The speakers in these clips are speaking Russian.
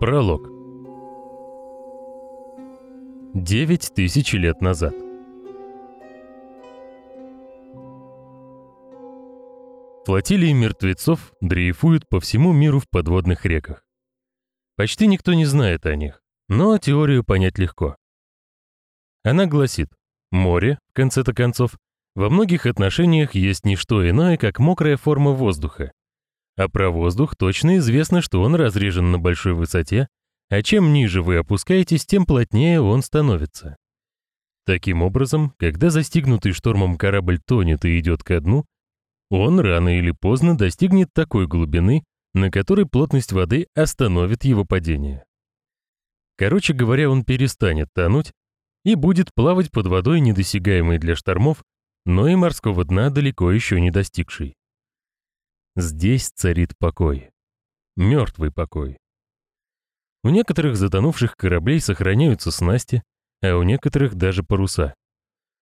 Пролог. Девять тысяч лет назад. Флотилии мертвецов дрейфуют по всему миру в подводных реках. Почти никто не знает о них, но теорию понять легко. Она гласит, море, в конце-то концов, во многих отношениях есть не что иное, как мокрая форма воздуха. А про воздух точно известно, что он разрежен на большой высоте, а чем ниже вы опускаетесь, тем плотнее он становится. Таким образом, когда застигнутый штормом корабль тонет и идет ко дну, он рано или поздно достигнет такой глубины, на которой плотность воды остановит его падение. Короче говоря, он перестанет тонуть и будет плавать под водой, недосягаемой для штормов, но и морского дна далеко еще не достигший. Здесь царит покой. Мертвый покой. У некоторых затонувших кораблей сохраняются снасти, а у некоторых даже паруса.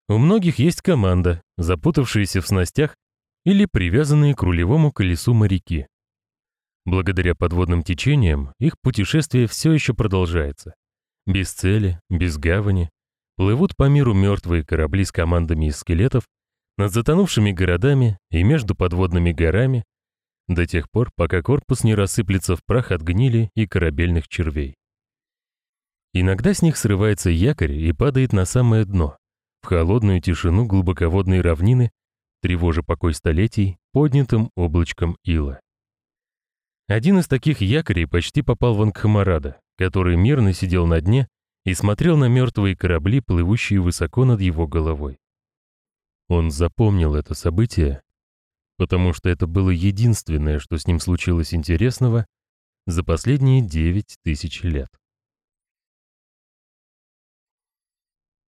У многих есть команда, запутавшиеся в снастях или привязанные к рулевому колесу моряки. Благодаря подводным течениям их путешествие все еще продолжается. Без цели, без гавани, плывут по миру мертвые корабли с командами из скелетов над затонувшими городами и между подводными горами до тех пор, пока корпус не рассыплется в прах от гнили и корабельных червей. Иногда с них срывается якорь и падает на самое дно, в холодную тишину глубоководной равнины, тревожа покой столетий, поднятым облачком ила. Один из таких якорей почти попал в Ангхамарада, который мирно сидел на дне и смотрел на мертвые корабли, плывущие высоко над его головой. Он запомнил это событие, потому что это было единственное, что с ним случилось интересного за последние девять тысяч лет.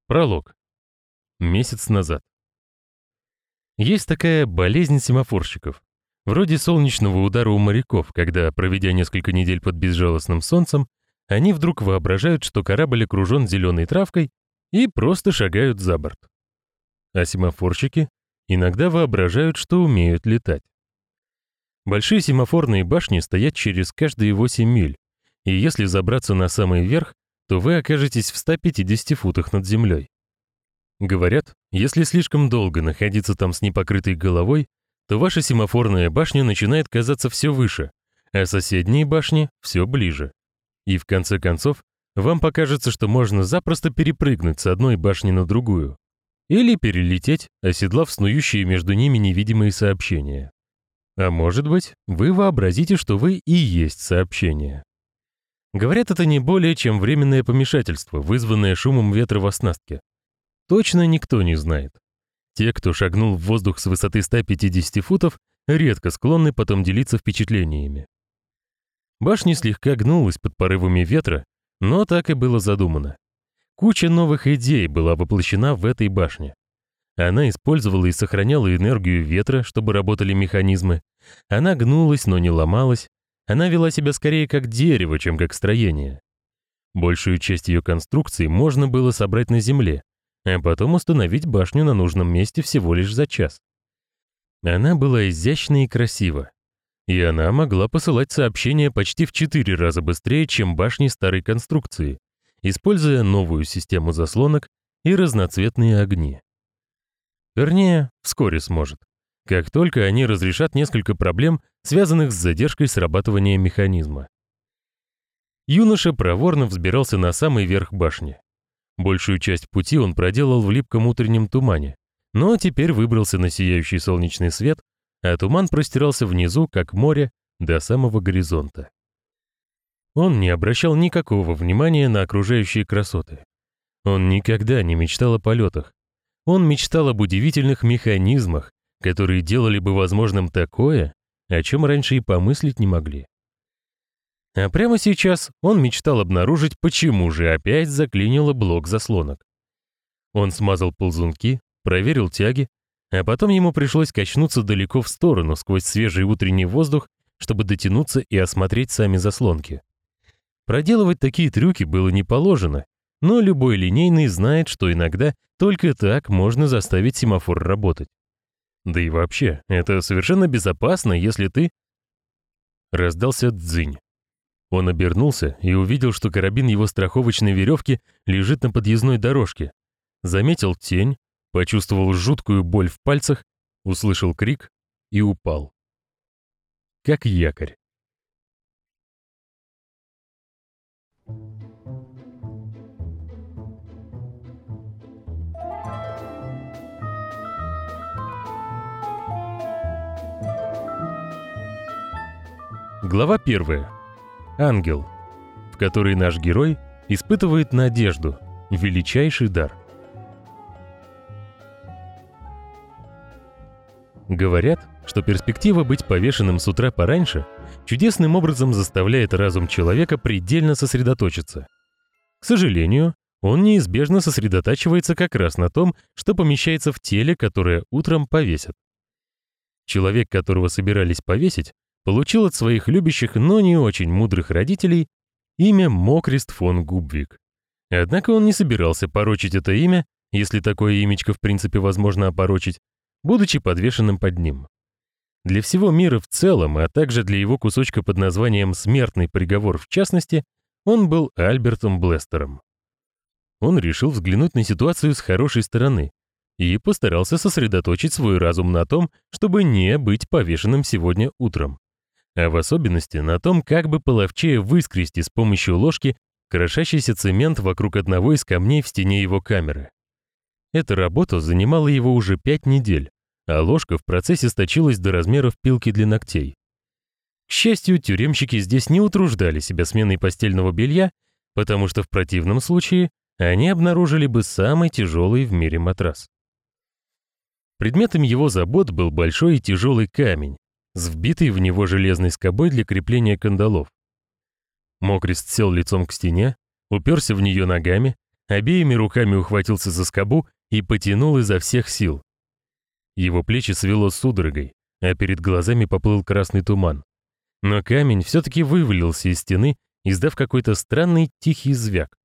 Пролог. Месяц назад. Есть такая болезнь семафорщиков. Вроде солнечного удара у моряков, когда, проведя несколько недель под безжалостным солнцем, они вдруг воображают, что корабль окружен зеленой травкой и просто шагают за борт. А семафорщики иногда воображают, что умеют летать. Большие семафорные башни стоят через каждые 8 миль, и если забраться на самый верх, то вы окажетесь в 150 футах над землей. Говорят, если слишком долго находиться там с непокрытой головой, то ваша семафорная башня начинает казаться все выше, а соседние башни все ближе. И в конце концов, вам покажется, что можно запросто перепрыгнуть с одной башни на другую. Или перелететь, оседлав снующие между ними невидимые сообщения. А может быть, вы вообразите, что вы и есть сообщение. Говорят, это не более чем временное помешательство, вызванное шумом ветра в оснастке. Точно никто не знает. Те, кто шагнул в воздух с высоты 150 футов, редко склонны потом делиться впечатлениями. Башня слегка гнулась под порывами ветра, но так и было задумано. Куча новых идей была воплощена в этой башне. Она использовала и сохраняла энергию ветра, чтобы работали механизмы. Она гнулась, но не ломалась. Она вела себя скорее как дерево, чем как строение. Большую часть ее конструкции можно было собрать на земле, а потом установить башню на нужном месте всего лишь за час. Она была изящна и красива, и она могла посылать сообщения почти в четыре раза быстрее, чем башни старой конструкции, используя новую систему заслонок и разноцветные огни. Вернее, вскоре сможет, как только они разрешат несколько проблем, связанных с задержкой срабатывания механизма. Юноша проворно взбирался на самый верх башни. Большую часть пути он проделал в липком утреннем тумане, но теперь выбрался на сияющий солнечный свет, а туман простирался внизу, как море, до самого горизонта. Он не обращал никакого внимания на окружающие красоты. Он никогда не мечтал о полетах. Он мечтал об удивительных механизмах, которые делали бы возможным такое, о чем раньше и помыслить не могли. А прямо сейчас он мечтал обнаружить, почему же опять заклинило блок заслонок. Он смазал ползунки, проверил тяги, а потом ему пришлось качнуться далеко в сторону сквозь свежий утренний воздух, чтобы дотянуться и осмотреть сами заслонки. Проделывать такие трюки было не положено, но любой линейный знает, что иногда только так можно заставить семафор работать. Да и вообще, это совершенно безопасно, если ты... Раздался дзынь. Он обернулся и увидел, что карабин его страховочной веревки лежит на подъездной дорожке. Заметил тень, почувствовал жуткую боль в пальцах, услышал крик и упал. Как якорь. Глава 1. Ангел, в которой наш герой испытывает надежду, величайший дар. Говорят, что перспектива быть повешенным с утра пораньше чудесным образом заставляет разум человека предельно сосредоточиться. К сожалению, он неизбежно сосредотачивается как раз на том, что помещается в теле, которое утром повесят. Человек, которого собирались повесить, получил от своих любящих, но не очень мудрых родителей имя Мокрист фон Губвик. Однако он не собирался порочить это имя, если такое имечко в принципе возможно опорочить, будучи подвешенным под ним. Для всего мира в целом, а также для его кусочка под названием «Смертный приговор» в частности, он был Альбертом Блестером. Он решил взглянуть на ситуацию с хорошей стороны и постарался сосредоточить свой разум на том, чтобы не быть повешенным сегодня утром а в особенности на том, как бы половчее выскрести с помощью ложки крошащийся цемент вокруг одного из камней в стене его камеры. Эта работа занимала его уже пять недель, а ложка в процессе сточилась до размеров пилки для ногтей. К счастью, тюремщики здесь не утруждали себя сменой постельного белья, потому что в противном случае они обнаружили бы самый тяжелый в мире матрас. Предметом его забот был большой и тяжелый камень, с вбитой в него железной скобой для крепления кандалов. Мокрист сел лицом к стене, уперся в нее ногами, обеими руками ухватился за скобу и потянул изо всех сил. Его плечи свело судорогой, а перед глазами поплыл красный туман. Но камень все-таки вывалился из стены, издав какой-то странный тихий звяк.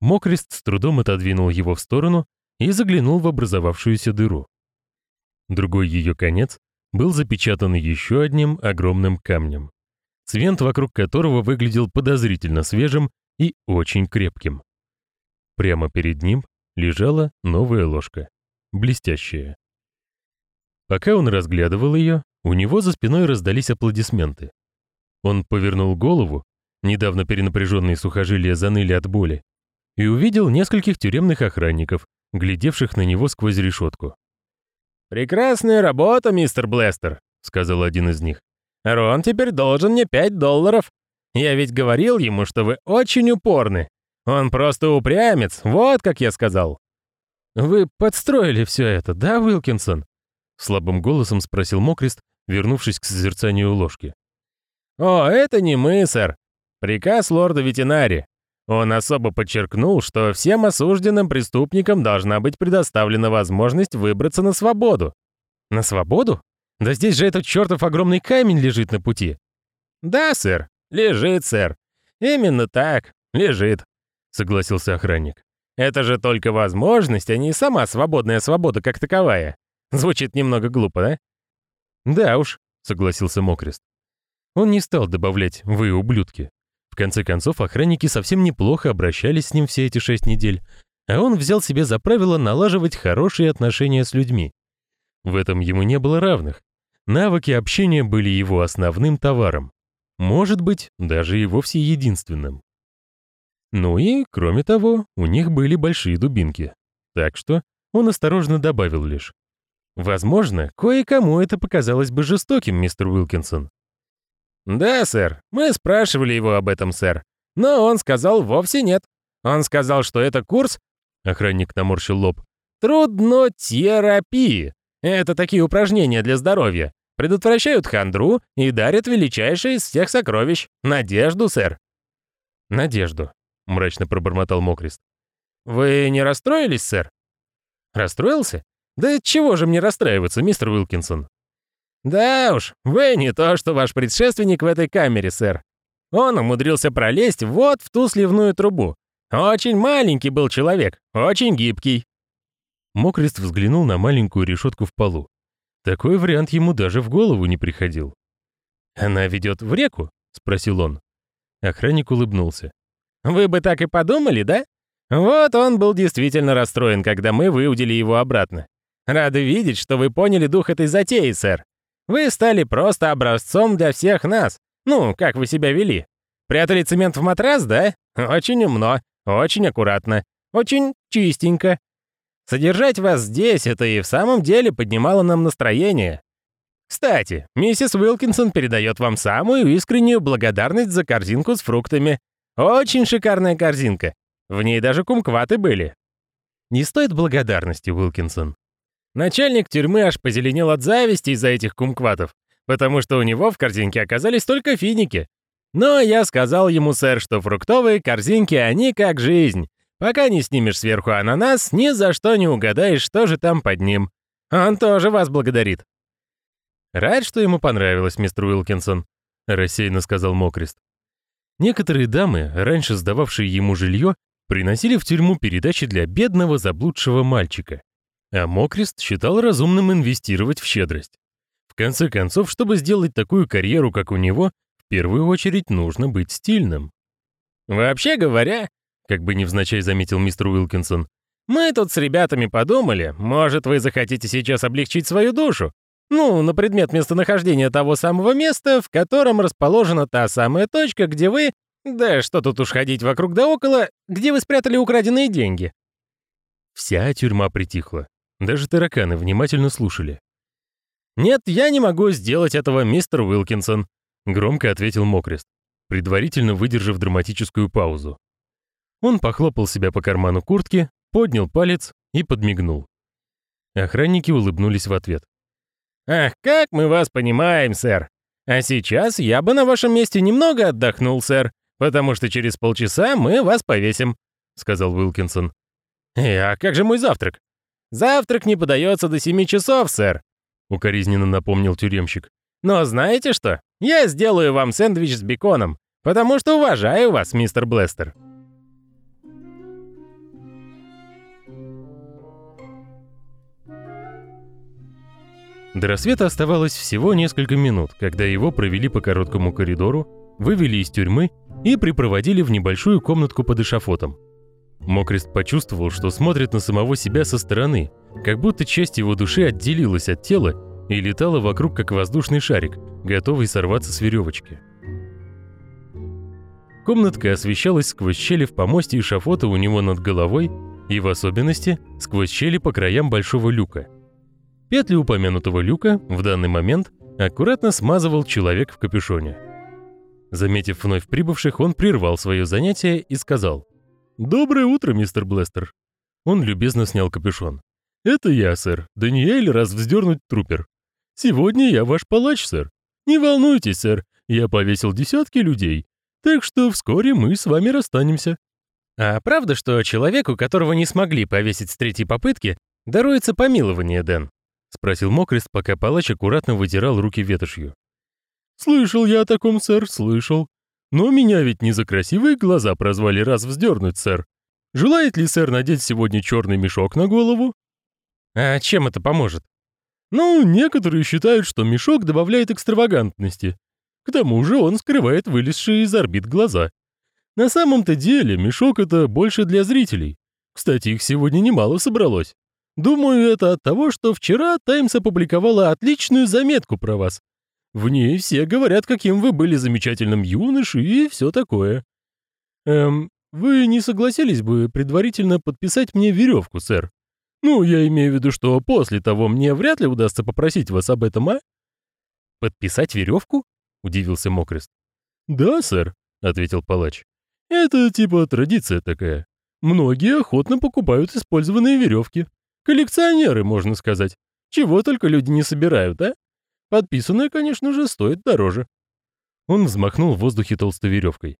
Мокрист с трудом отодвинул его в сторону и заглянул в образовавшуюся дыру. Другой ее конец был запечатан еще одним огромным камнем, цвент вокруг которого выглядел подозрительно свежим и очень крепким. Прямо перед ним лежала новая ложка, блестящая. Пока он разглядывал ее, у него за спиной раздались аплодисменты. Он повернул голову, недавно перенапряженные сухожилия заныли от боли, и увидел нескольких тюремных охранников, глядевших на него сквозь решетку. «Прекрасная работа, мистер Блестер», — сказал один из них. «Рон теперь должен мне пять долларов. Я ведь говорил ему, что вы очень упорны. Он просто упрямец, вот как я сказал». «Вы подстроили все это, да, Уилкинсон?» Слабым голосом спросил Мокрист, вернувшись к созерцанию ложки. «О, это не мы, сэр. Приказ лорда ветеринари. Он особо подчеркнул, что всем осужденным преступникам должна быть предоставлена возможность выбраться на свободу. На свободу? Да здесь же этот чертов огромный камень лежит на пути. Да, сэр, лежит, сэр. Именно так, лежит, согласился охранник. Это же только возможность, а не сама свободная свобода как таковая. Звучит немного глупо, да? Да уж, согласился Мокрест. Он не стал добавлять «вы ублюдки». В конце концов, охранники совсем неплохо обращались с ним все эти шесть недель, а он взял себе за правило налаживать хорошие отношения с людьми. В этом ему не было равных. Навыки общения были его основным товаром. Может быть, даже и вовсе единственным. Ну и, кроме того, у них были большие дубинки. Так что он осторожно добавил лишь. Возможно, кое-кому это показалось бы жестоким, мистер Уилкинсон. «Да, сэр, мы спрашивали его об этом, сэр. Но он сказал вовсе нет. Он сказал, что это курс...» Охранник наморщил лоб. «Труднотерапии. Это такие упражнения для здоровья. Предотвращают хандру и дарят величайшее из всех сокровищ — надежду, сэр». «Надежду», — мрачно пробормотал Мокрист. «Вы не расстроились, сэр?» «Расстроился? Да чего же мне расстраиваться, мистер Уилкинсон? «Да уж, вы не то, что ваш предшественник в этой камере, сэр. Он умудрился пролезть вот в ту сливную трубу. Очень маленький был человек, очень гибкий». Мокрест взглянул на маленькую решетку в полу. Такой вариант ему даже в голову не приходил. «Она ведет в реку?» — спросил он. Охранник улыбнулся. «Вы бы так и подумали, да? Вот он был действительно расстроен, когда мы выудили его обратно. Рады видеть, что вы поняли дух этой затеи, сэр. Вы стали просто образцом для всех нас. Ну, как вы себя вели? Прятали цемент в матрас, да? Очень умно, очень аккуратно, очень чистенько. Содержать вас здесь это и в самом деле поднимало нам настроение. Кстати, миссис Уилкинсон передает вам самую искреннюю благодарность за корзинку с фруктами. Очень шикарная корзинка. В ней даже кумкваты были. Не стоит благодарности, Уилкинсон. Начальник тюрьмы аж позеленел от зависти из-за этих кумкватов, потому что у него в корзинке оказались только финики. Но я сказал ему, сэр, что фруктовые корзинки, они как жизнь. Пока не снимешь сверху ананас, ни за что не угадаешь, что же там под ним. Он тоже вас благодарит. «Рад, что ему понравилось, мистер Уилкинсон», — рассеянно сказал Мокрест. Некоторые дамы, раньше сдававшие ему жилье, приносили в тюрьму передачи для бедного заблудшего мальчика. А Мокрест считал разумным инвестировать в щедрость. В конце концов, чтобы сделать такую карьеру, как у него, в первую очередь нужно быть стильным. «Вообще говоря», — как бы невзначай заметил мистер Уилкинсон, «мы тут с ребятами подумали, может, вы захотите сейчас облегчить свою душу, ну, на предмет местонахождения того самого места, в котором расположена та самая точка, где вы... Да что тут уж ходить вокруг да около, где вы спрятали украденные деньги. Вся тюрьма притихла. Даже тараканы внимательно слушали. «Нет, я не могу сделать этого, мистер Уилкинсон», — громко ответил Мокрест, предварительно выдержав драматическую паузу. Он похлопал себя по карману куртки, поднял палец и подмигнул. Охранники улыбнулись в ответ. «Ах, как мы вас понимаем, сэр. А сейчас я бы на вашем месте немного отдохнул, сэр, потому что через полчаса мы вас повесим», — сказал Уилкинсон. «Э, а как же мой завтрак?» «Завтрак не подается до семи часов, сэр», — укоризненно напомнил тюремщик. «Но знаете что? Я сделаю вам сэндвич с беконом, потому что уважаю вас, мистер Блестер». До рассвета оставалось всего несколько минут, когда его провели по короткому коридору, вывели из тюрьмы и припроводили в небольшую комнатку под эшафотом. Мокрест почувствовал, что смотрит на самого себя со стороны, как будто часть его души отделилась от тела и летала вокруг как воздушный шарик, готовый сорваться с веревочки. Комнатка освещалась сквозь щели в помосте эшафота у него над головой и в особенности сквозь щели по краям большого люка – Петли упомянутого люка в данный момент аккуратно смазывал человек в капюшоне. Заметив вновь прибывших, он прервал свое занятие и сказал «Доброе утро, мистер Блестер». Он любезно снял капюшон. «Это я, сэр, Даниэль раз вздернуть трупер. Сегодня я ваш палач, сэр. Не волнуйтесь, сэр, я повесил десятки людей, так что вскоре мы с вами расстанемся». «А правда, что человеку, которого не смогли повесить с третьей попытки, даруется помилование, Дэн?» — спросил Мокрест, пока палач аккуратно вытирал руки ветошью. «Слышал я о таком, сэр, слышал. Но меня ведь не за красивые глаза прозвали раз вздернуть, сэр. Желает ли сэр надеть сегодня черный мешок на голову?» «А чем это поможет?» «Ну, некоторые считают, что мешок добавляет экстравагантности. К тому же он скрывает вылезшие из орбит глаза. На самом-то деле мешок — это больше для зрителей. Кстати, их сегодня немало собралось. Думаю, это от того, что вчера Таймс опубликовала отличную заметку про вас. В ней все говорят, каким вы были замечательным юношей и все такое. Эм, вы не согласились бы предварительно подписать мне веревку, сэр? Ну, я имею в виду, что после того мне вряд ли удастся попросить вас об этом, а? Подписать веревку? Удивился Мокрест. Да, сэр, ответил палач. Это типа традиция такая. Многие охотно покупают использованные веревки. Коллекционеры, можно сказать. Чего только люди не собирают, а? Подписанное, конечно же, стоит дороже. Он взмахнул в воздухе толстой веревкой.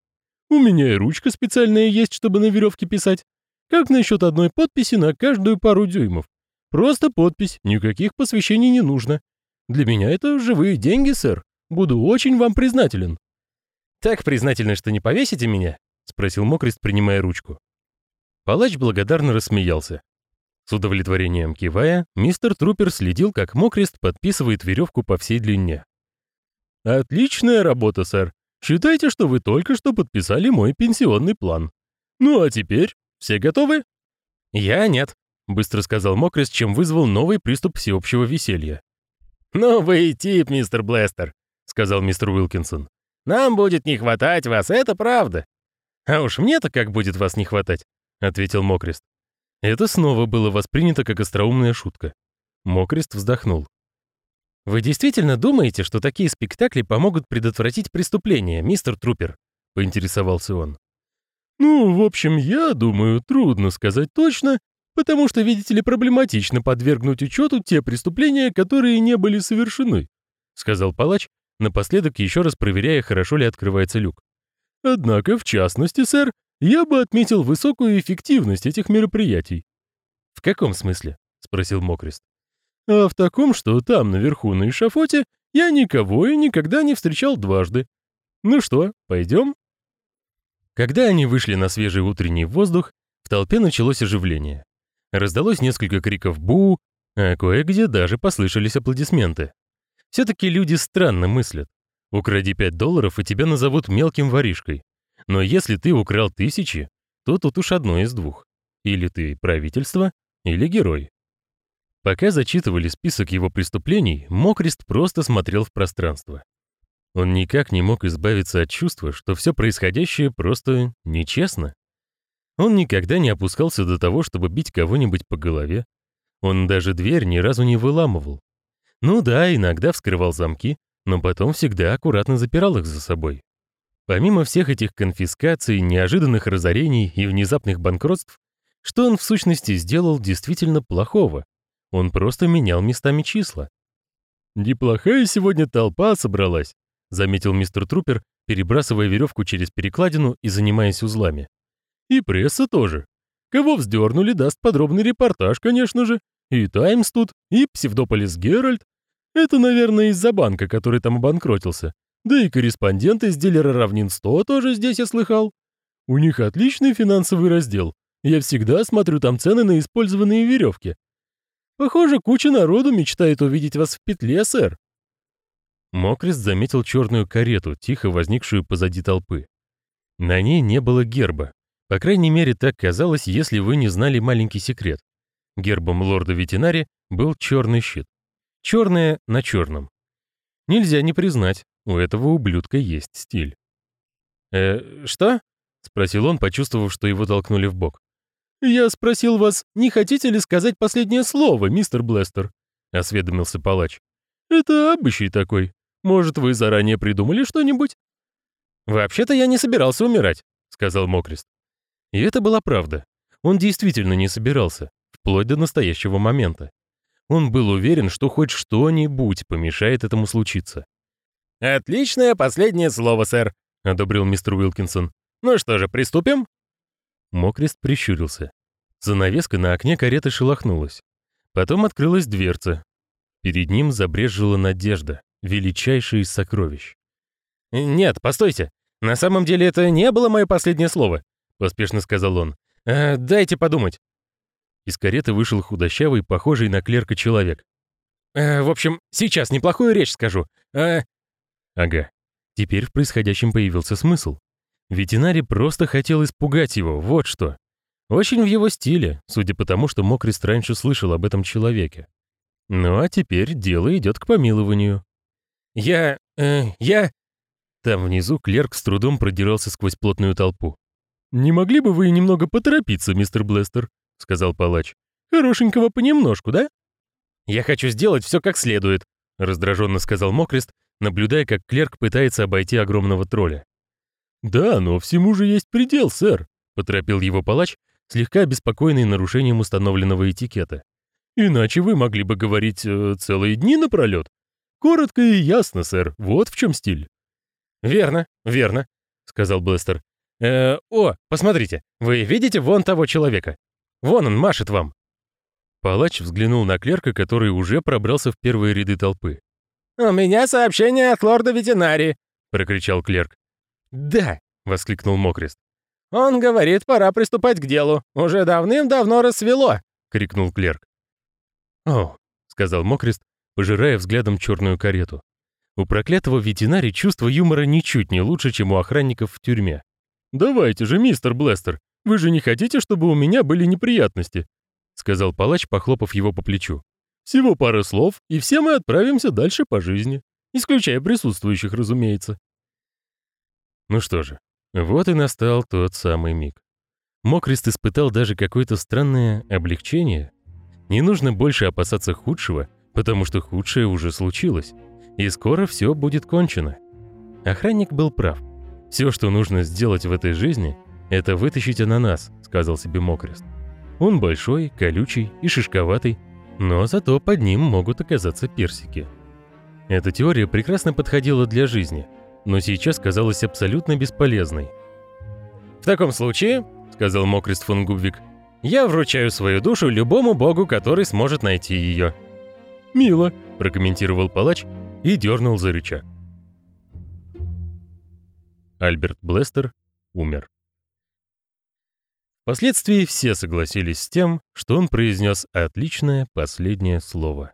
У меня и ручка специальная есть, чтобы на веревке писать. Как насчет одной подписи на каждую пару дюймов? Просто подпись, никаких посвящений не нужно. Для меня это живые деньги, сэр. Буду очень вам признателен. Так признательны, что не повесите меня? спросил Мокрест, принимая ручку. Палач благодарно рассмеялся. С удовлетворением кивая, мистер Трупер следил, как Мокрест подписывает веревку по всей длине. «Отличная работа, сэр. Считайте, что вы только что подписали мой пенсионный план. Ну а теперь все готовы?» «Я нет», — быстро сказал Мокрис, чем вызвал новый приступ всеобщего веселья. «Ну вы и тип, мистер Блестер», — сказал мистер Уилкинсон. «Нам будет не хватать вас, это правда». «А уж мне-то как будет вас не хватать», — ответил Мокрест. Это снова было воспринято как остроумная шутка. Мокрест вздохнул. «Вы действительно думаете, что такие спектакли помогут предотвратить преступление, мистер Трупер?» — поинтересовался он. «Ну, в общем, я думаю, трудно сказать точно, потому что, видите ли, проблематично подвергнуть учету те преступления, которые не были совершены», — сказал палач, напоследок еще раз проверяя, хорошо ли открывается люк. «Однако, в частности, сэр, я бы отметил высокую эффективность этих мероприятий». «В каком смысле?» — спросил Мокрест. «А в таком, что там, наверху, на эшафоте, я никого и никогда не встречал дважды. Ну что, пойдем?» Когда они вышли на свежий утренний воздух, в толпе началось оживление. Раздалось несколько криков «бу», а кое-где даже послышались аплодисменты. Все-таки люди странно мыслят. Укради 5 долларов, и тебя назовут мелким воришкой. Но если ты украл тысячи, то тут уж одно из двух. Или ты правительство, или герой. Пока зачитывали список его преступлений, Мокрест просто смотрел в пространство. Он никак не мог избавиться от чувства, что все происходящее просто нечестно. Он никогда не опускался до того, чтобы бить кого-нибудь по голове. Он даже дверь ни разу не выламывал. Ну да, иногда вскрывал замки, но потом всегда аккуратно запирал их за собой. Помимо всех этих конфискаций, неожиданных разорений и внезапных банкротств, что он в сущности сделал действительно плохого? Он просто менял местами числа. «Неплохая сегодня толпа собралась», — заметил мистер Трупер, перебрасывая веревку через перекладину и занимаясь узлами. «И пресса тоже. Кого вздернули, даст подробный репортаж, конечно же. И Таймс тут, и Псевдополис Геральт. Это, наверное, из-за банка, который там обанкротился. Да и корреспондент из дилера равнин 100 тоже здесь я слыхал. У них отличный финансовый раздел. Я всегда смотрю там цены на использованные веревки. Похоже, куча народу мечтает увидеть вас в петле, сэр. Мокрест заметил черную карету, тихо возникшую позади толпы. На ней не было герба. По крайней мере, так казалось, если вы не знали маленький секрет. Гербом лорда-ветенари был черный щит. Черное на черном. Нельзя не признать, у этого ублюдка есть стиль. «Э, что?» — спросил он, почувствовав, что его толкнули в бок. «Я спросил вас, не хотите ли сказать последнее слово, мистер Блестер?» — осведомился палач. «Это обычай такой. Может, вы заранее придумали что-нибудь?» «Вообще-то я не собирался умирать», — сказал Мокрест. И это была правда. Он действительно не собирался, вплоть до настоящего момента. Он был уверен, что хоть что-нибудь помешает этому случиться. «Отличное последнее слово, сэр», — одобрил мистер Уилкинсон. «Ну что же, приступим?» Мокрест прищурился. Занавеска на окне кареты шелохнулась. Потом открылась дверца. Перед ним забрежила надежда, величайшая из сокровищ. «Нет, постойте. На самом деле это не было мое последнее слово», — поспешно сказал он. «Э, «Дайте подумать». Из кареты вышел худощавый, похожий на клерка человек. «Э, «В общем, сейчас неплохую речь скажу. Э, Ага. Теперь в происходящем появился смысл. Ветеринарий просто хотел испугать его, вот что. Очень в его стиле, судя по тому, что Мокрист раньше слышал об этом человеке. Ну а теперь дело идет к помилованию. «Я... Э, я...» Там внизу клерк с трудом продирался сквозь плотную толпу. «Не могли бы вы немного поторопиться, мистер Блестер?» — сказал палач. «Хорошенького понемножку, да?» «Я хочу сделать все как следует», — раздраженно сказал Мокрест, наблюдая, как клерк пытается обойти огромного тролля. «Да, но всему же есть предел, сэр», — поторопил его палач, слегка обеспокоенный нарушением установленного этикета. «Иначе вы могли бы говорить э, целые дни напролет. Коротко и ясно, сэр, вот в чем стиль». «Верно, верно», — сказал Блестер. «Э, «О, посмотрите, вы видите вон того человека? Вон он машет вам». Палач взглянул на клерка, который уже пробрался в первые ряды толпы. «У меня сообщение от лорда ветеринарии», — прокричал клерк. «Да», — воскликнул Мокрест. «Он говорит, пора приступать к делу. Уже давным-давно рассвело», — крикнул клерк. «О», — сказал Мокрест, пожирая взглядом черную карету. У проклятого ветеринари чувство юмора ничуть не лучше, чем у охранников в тюрьме. «Давайте же, мистер Блестер, вы же не хотите, чтобы у меня были неприятности?» — сказал палач, похлопав его по плечу. «Всего пара слов, и все мы отправимся дальше по жизни, исключая присутствующих, разумеется». Ну что же, вот и настал тот самый миг. Мокрест испытал даже какое-то странное облегчение. Не нужно больше опасаться худшего, потому что худшее уже случилось, и скоро все будет кончено. Охранник был прав. Все, что нужно сделать в этой жизни, это вытащить ананас, сказал себе Мокрест. Он большой, колючий и шишковатый, но зато под ним могут оказаться персики. Эта теория прекрасно подходила для жизни, но сейчас казалась абсолютно бесполезной. «В таком случае, — сказал Мокрест фон Губвик, — я вручаю свою душу любому богу, который сможет найти ее». «Мило», — прокомментировал палач и дернул за рычаг. Альберт Блестер умер. Впоследствии все согласились с тем, что он произнес отличное последнее слово.